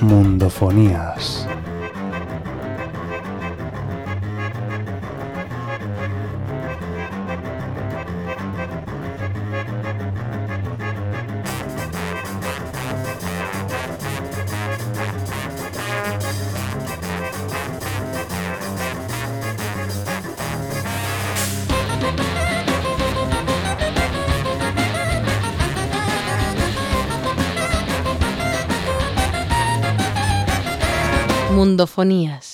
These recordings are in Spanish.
Mundofonías. Mundofonías.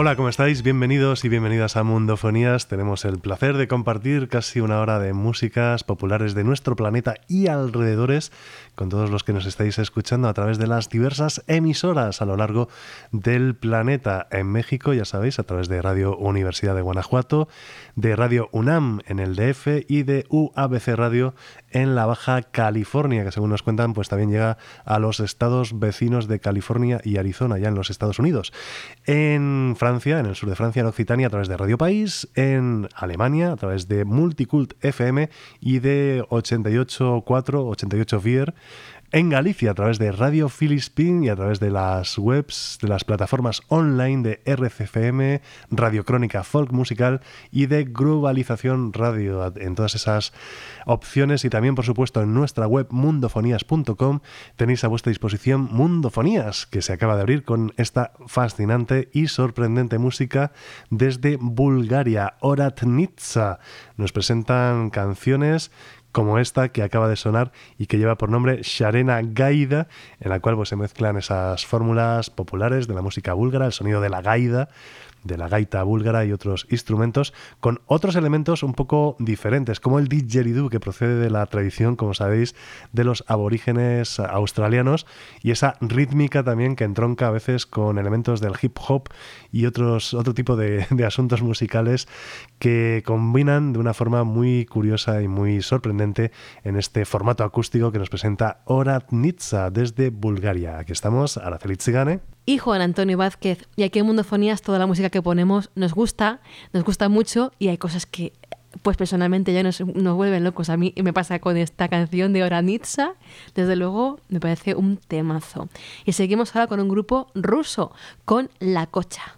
Hola, ¿cómo estáis? Bienvenidos y bienvenidas a Mundofonías. Tenemos el placer de compartir casi una hora de músicas populares de nuestro planeta y alrededores con todos los que nos estáis escuchando a través de las diversas emisoras a lo largo del planeta. En México, ya sabéis, a través de Radio Universidad de Guanajuato, de Radio UNAM en el DF y de UABC Radio en la Baja California, que según nos cuentan, pues también llega a los estados vecinos de California y Arizona, ya en los Estados Unidos. En Francia, en el sur de Francia, en Occitania, a través de Radio País, en Alemania, a través de Multicult FM y de 88.4, 88 Vier en Galicia a través de Radio Filispín y a través de las webs, de las plataformas online de RCFM, Radio Crónica Folk Musical y de Globalización Radio. En todas esas opciones y también, por supuesto, en nuestra web mundofonías.com tenéis a vuestra disposición Mundofonías, que se acaba de abrir con esta fascinante y sorprendente música desde Bulgaria, Oratnitsa. Nos presentan canciones como esta que acaba de sonar y que lleva por nombre Sharena Gaida, en la cual pues, se mezclan esas fórmulas populares de la música búlgara, el sonido de la gaida, de la gaita búlgara y otros instrumentos, con otros elementos un poco diferentes, como el didgeridoo, que procede de la tradición, como sabéis, de los aborígenes australianos, y esa rítmica también que entronca a veces con elementos del hip hop y otros, otro tipo de, de asuntos musicales que combinan de una forma muy curiosa y muy sorprendente en este formato acústico que nos presenta Oratnitsa desde Bulgaria. Aquí estamos, Araceli Tzigane y Juan Antonio Vázquez. Y aquí en Mundofonías toda la música que ponemos nos gusta, nos gusta mucho y hay cosas que pues personalmente ya nos, nos vuelven locos. A mí me pasa con esta canción de Oranitsa, desde luego me parece un temazo. Y seguimos ahora con un grupo ruso, con La Cocha.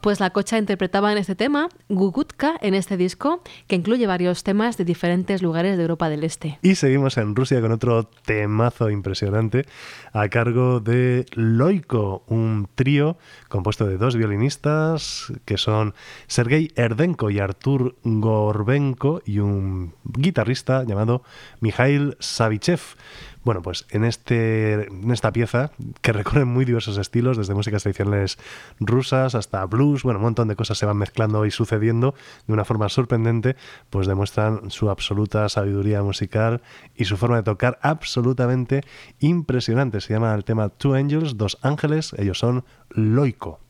Pues la Cocha interpretaba en este tema Gugutka en este disco, que incluye varios temas de diferentes lugares de Europa del Este. Y seguimos en Rusia con otro temazo impresionante a cargo de Loiko, un trío compuesto de dos violinistas que son Sergei Erdenko y Artur Gorbenko y un guitarrista llamado Mikhail Savichev. Bueno, pues en, este, en esta pieza, que recorre muy diversos estilos, desde músicas tradicionales rusas hasta blues, bueno, un montón de cosas se van mezclando y sucediendo de una forma sorprendente, pues demuestran su absoluta sabiduría musical y su forma de tocar absolutamente impresionante. Se llama el tema Two Angels, Dos Ángeles, ellos son Loico.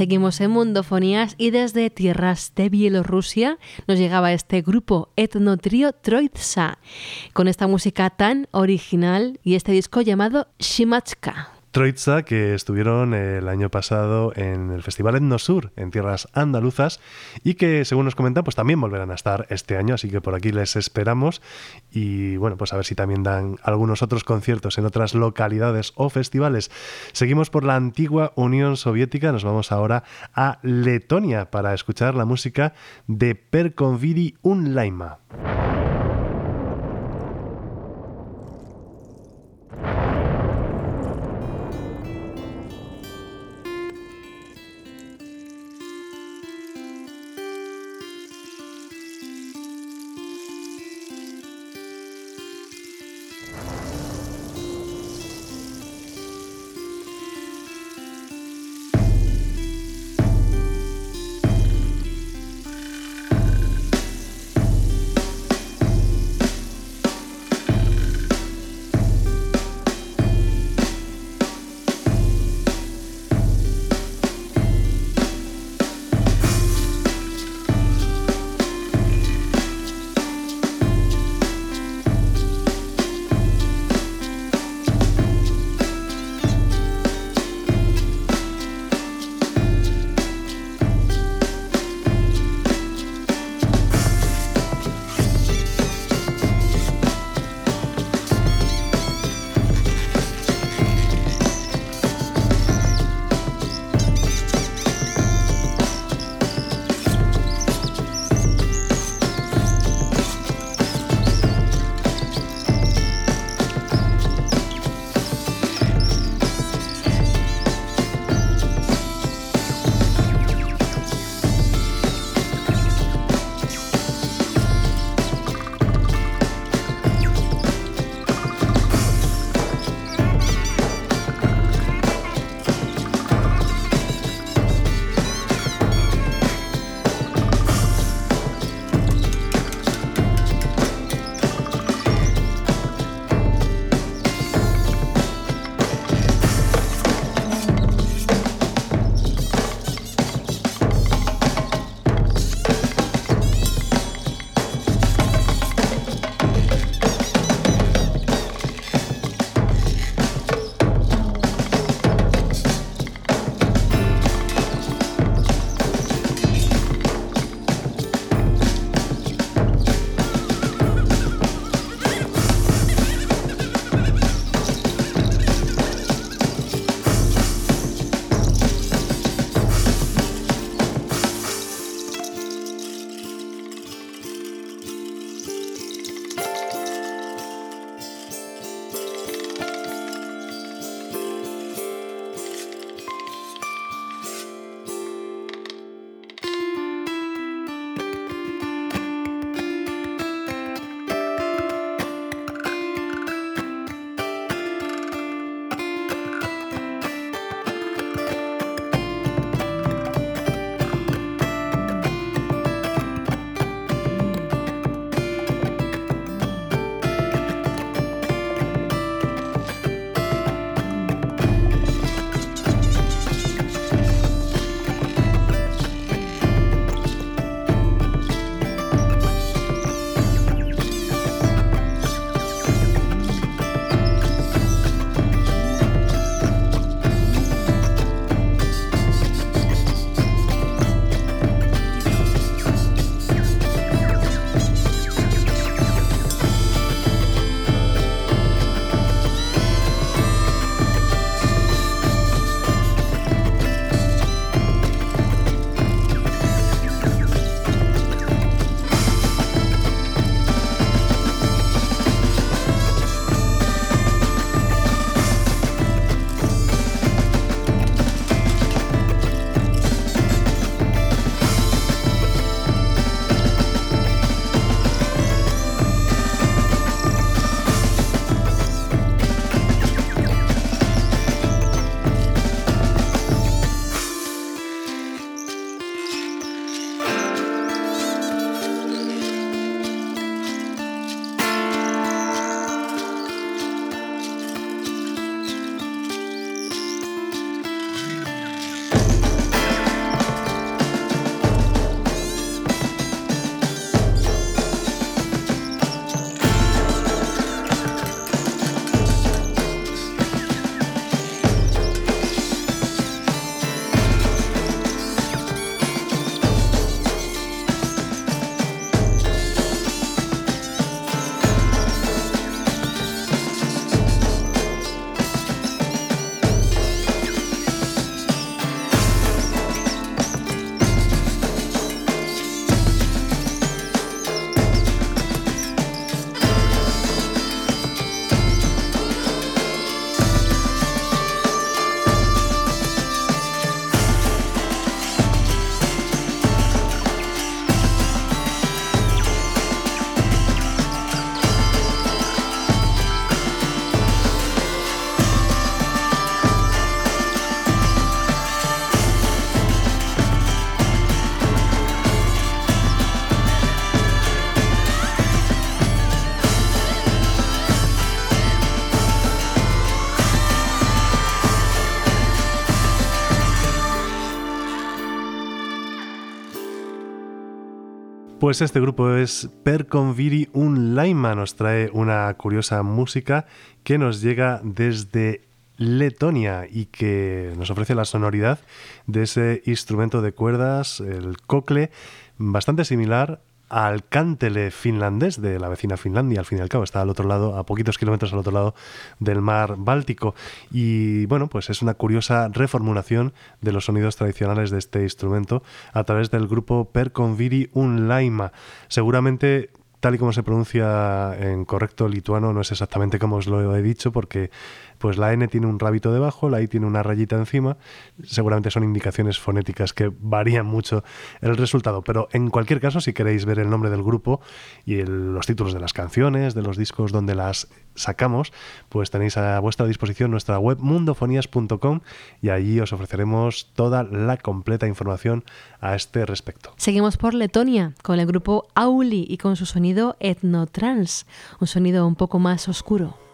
Seguimos en Mundofonías y desde tierras de Bielorrusia nos llegaba este grupo etnotrio Troitsa con esta música tan original y este disco llamado Shimachka. Troitza, que estuvieron el año pasado en el Festival Etnosur, en tierras andaluzas, y que, según nos comentan, pues también volverán a estar este año, así que por aquí les esperamos. Y bueno, pues a ver si también dan algunos otros conciertos en otras localidades o festivales. Seguimos por la antigua Unión Soviética, nos vamos ahora a Letonia para escuchar la música de Perconvidi Unlaima. Pues este grupo es Perconviri un Laima, nos trae una curiosa música que nos llega desde Letonia y que nos ofrece la sonoridad de ese instrumento de cuerdas, el cocle, bastante similar al cántele finlandés de la vecina Finlandia, al fin y al cabo, está al otro lado, a poquitos kilómetros al otro lado del mar Báltico. Y bueno, pues es una curiosa reformulación de los sonidos tradicionales de este instrumento a través del grupo Perconviri Unlaima. Seguramente tal y como se pronuncia en correcto lituano, no es exactamente como os lo he dicho, porque pues la N tiene un rabito debajo, la I tiene una rayita encima. Seguramente son indicaciones fonéticas que varían mucho el resultado, pero en cualquier caso, si queréis ver el nombre del grupo y los títulos de las canciones, de los discos donde las sacamos, pues tenéis a vuestra disposición nuestra web mundofonías.com y allí os ofreceremos toda la completa información a este respecto. Seguimos por Letonia con el grupo Auli y con su sonido etnotrans, un sonido un poco más oscuro.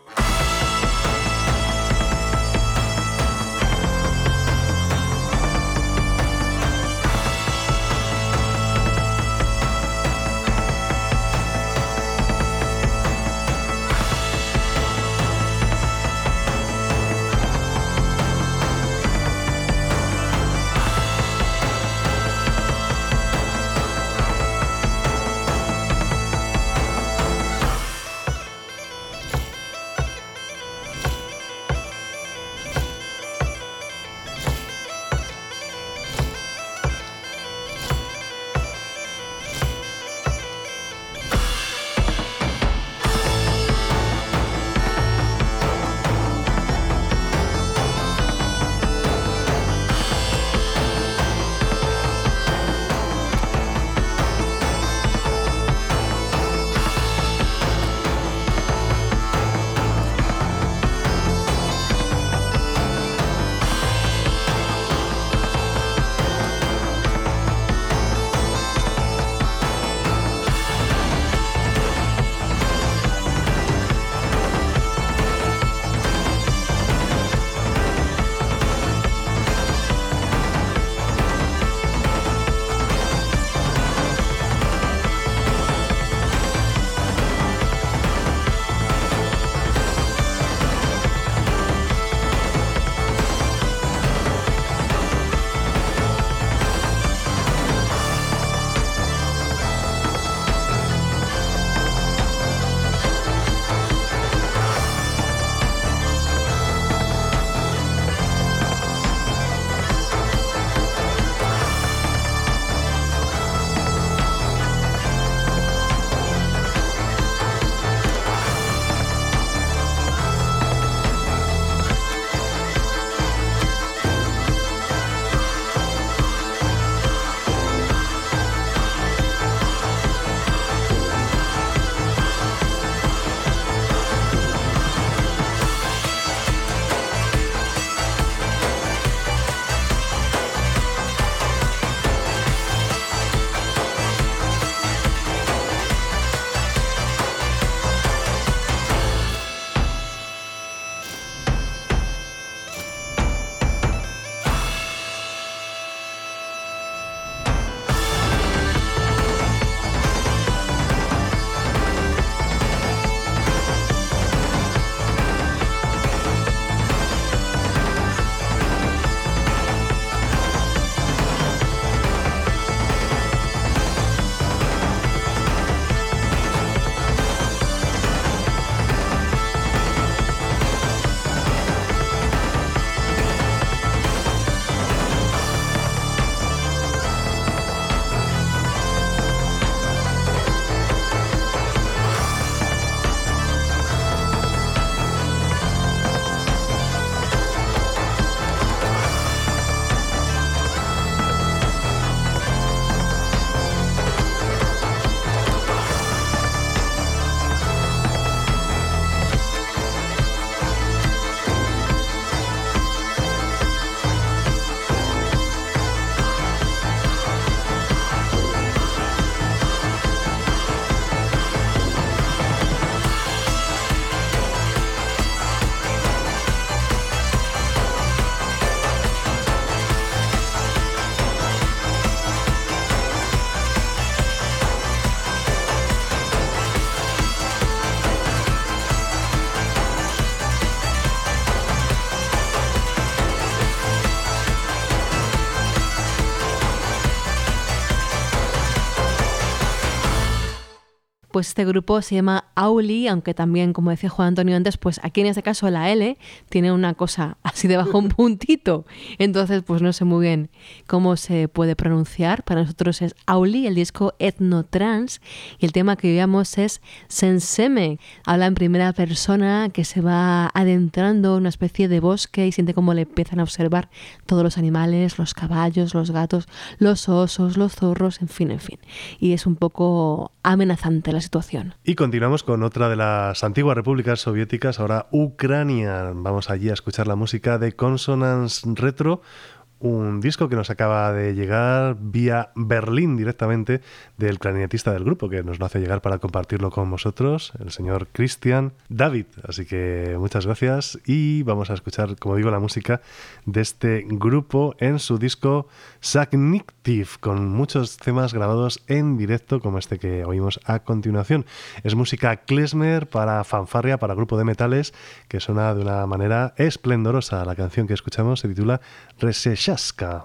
Pues este grupo se llama Auli, aunque también, como decía Juan Antonio antes, pues aquí en este caso la L tiene una cosa así debajo, un puntito. Entonces, pues no sé muy bien cómo se puede pronunciar. Para nosotros es Auli, el disco Ethnotrans, y el tema que veíamos es Senseme. Habla en primera persona que se va adentrando en una especie de bosque y siente cómo le empiezan a observar todos los animales, los caballos, los gatos, los osos, los zorros, en fin, en fin. Y es un poco amenazante la situación. Y continuamos con otra de las antiguas repúblicas soviéticas, ahora Ucrania. Vamos allí a escuchar la música de Consonance Retro, un disco que nos acaba de llegar vía Berlín directamente del clarinetista del grupo, que nos lo hace llegar para compartirlo con vosotros, el señor Christian David. Así que muchas gracias y vamos a escuchar, como digo, la música de este grupo en su disco Sagnictive, con muchos temas grabados en directo, como este que oímos a continuación. Es música klezmer para fanfarria, para grupo de metales, que suena de una manera esplendorosa. La canción que escuchamos se titula Reseshaska. Francesca.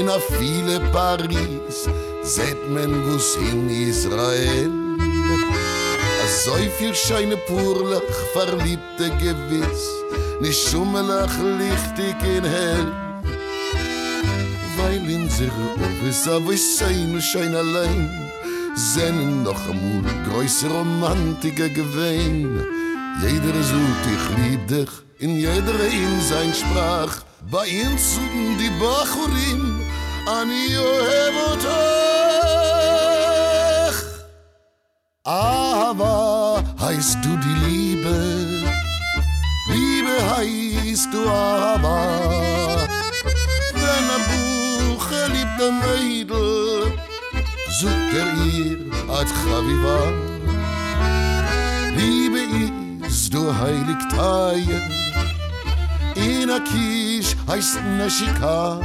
In a viele Paris, seht men wo's in Israel. A so viel scheine Purlach, verliebte gewiss, nicht schummelach lichtig in hell. Weil in sich Obis, aber ich sein, schein allein, sennen noch amul größe Romantiker gewähn. Jeder sucht, ich lieb dich, in jeder in sein Sprach. bei uns suchen die Bachurim, אני אוהב אותך. Aber heißt du die Liebe, Liebe heißt du aber. Wenn ein Buch liebte Mädel, sucht er ihr ad Chaviva. Liebe ist du heilig Teil, in a Kisch heißt Nashika.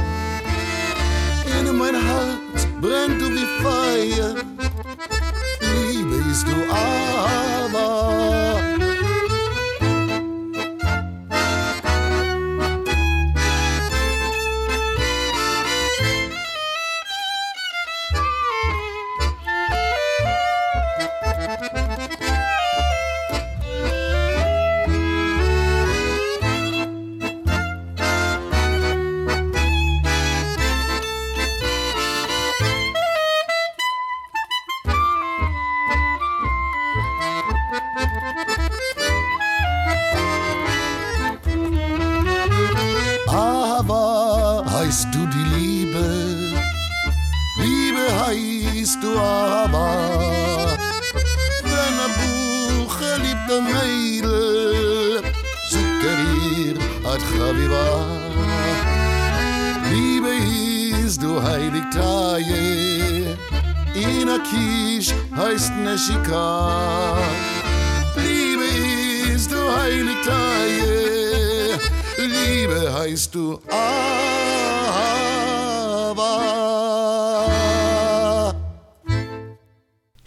In mein Herz brennt du wie Feuer. Liebe ist du. Aber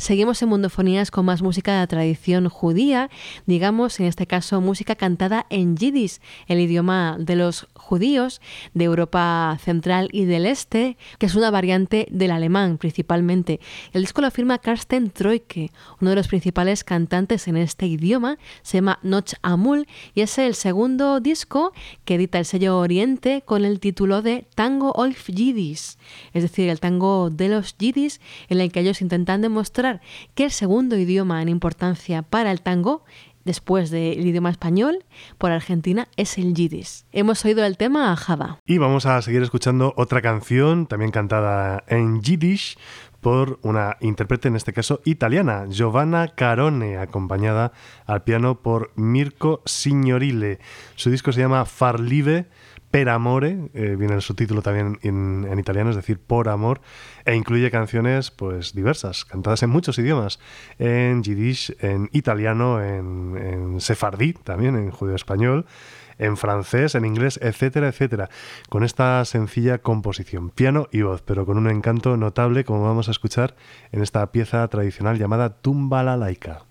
Seguimos en Mundofonías con más música de la tradición judía, digamos en este caso música cantada en yiddish, el idioma de los judíos de Europa Central y del Este, que es una variante del alemán principalmente. El disco lo firma Karsten Troike, uno de los principales cantantes en este idioma, se llama Noch Amul y es el segundo disco que edita el sello Oriente con el título de Tango Olf Yiddish, es decir, el tango de los yiddish en el que ellos intentan demostrar que el segundo idioma en importancia para el tango después del idioma español, por Argentina, es el yiddish. Hemos oído el tema a Java. Y vamos a seguir escuchando otra canción, también cantada en Yiddish, por una intérprete, en este caso italiana, Giovanna Carone, acompañada al piano por Mirko Signorile. Su disco se llama Far Live per amore, eh, viene el subtítulo también en, italiano, es decir, por amor, e incluye canciones pues diversas, cantadas en muchos idiomas, en yiddish, en italiano, en, sefardí, también en judío español, en francés, en inglés, etcétera, etcétera, con esta sencilla composición, piano y voz, pero con un encanto notable, como vamos a escuchar en esta pieza tradicional llamada Tumba la Laica.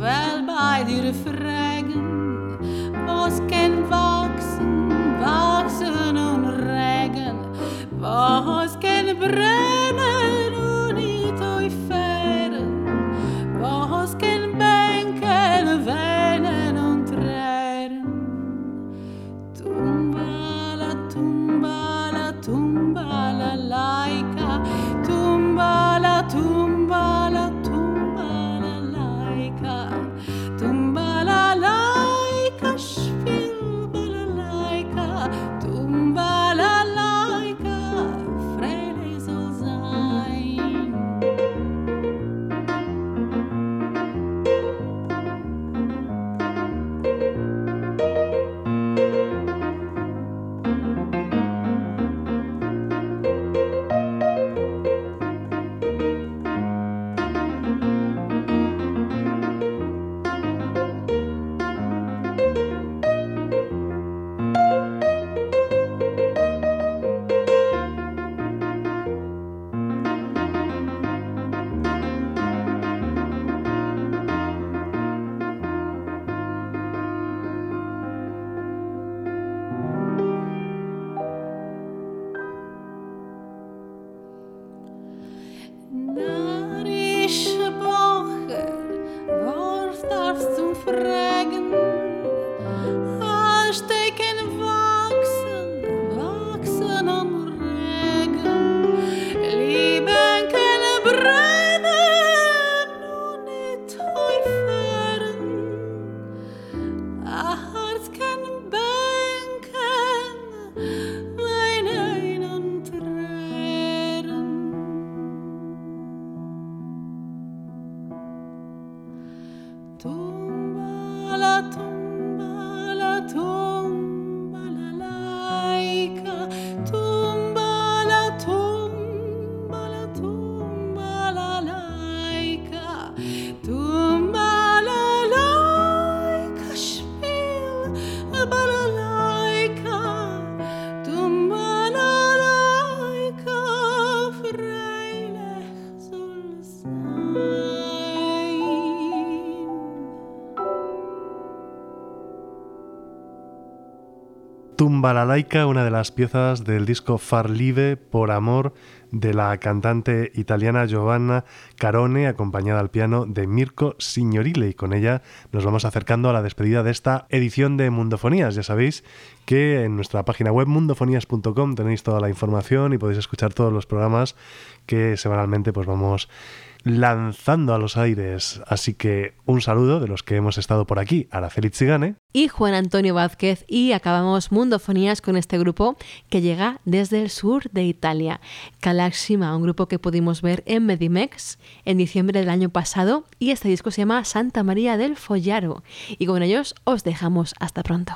Well, by die refrängen. Was kan wachsen, wachsen und regen, was kan brengen. Malaika, una de las piezas del disco Far Live por amor de la cantante italiana Giovanna Carone, acompañada al piano de Mirko Signorile. Y con ella nos vamos acercando a la despedida de esta edición de Mundofonías. Ya sabéis que en nuestra página web mundofonías.com tenéis toda la información y podéis escuchar todos los programas que semanalmente pues vamos lanzando a los aires. Así que un saludo de los que hemos estado por aquí, Araceli Chigane. Y Juan Antonio Vázquez. Y acabamos Mundofonías con este grupo que llega desde el sur de Italia. Cala un grupo que pudimos ver en Medimex en diciembre del año pasado y este disco se llama Santa María del Follaro y con ellos os dejamos hasta pronto.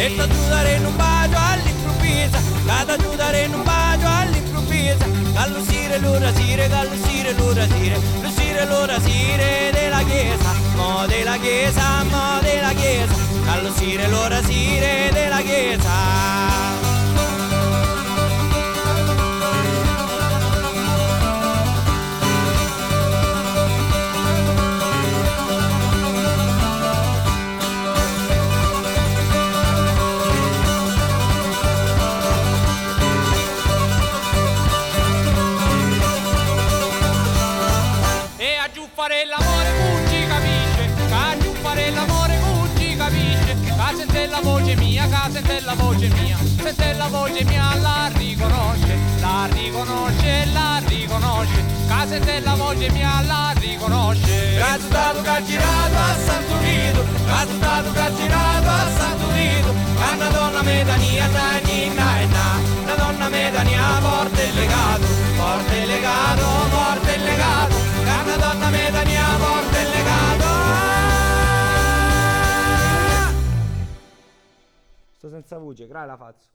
E ti aiutare in un bacio all'improvviso che ti aiutare in un bacio all'improvviso callo sire l'ora sire callo sire l'ora sire. Lo sire l'ora sire della chiesa mo della chiesa mo della chiesa callo sire l'ora sire della chiesa la voce mia Sente la voce mia, la riconosce La riconosce, la riconosce Che sente la voce mia, la riconosce. Cazzo stato girato a Santo Vito Cazzo stato girato a Santo Vito Che una donna medania na ni na e na Una donna medania morte e legato Morte e legato, morte e legato Che una donna medania morte e legato Sto senza voce, gra la faccio.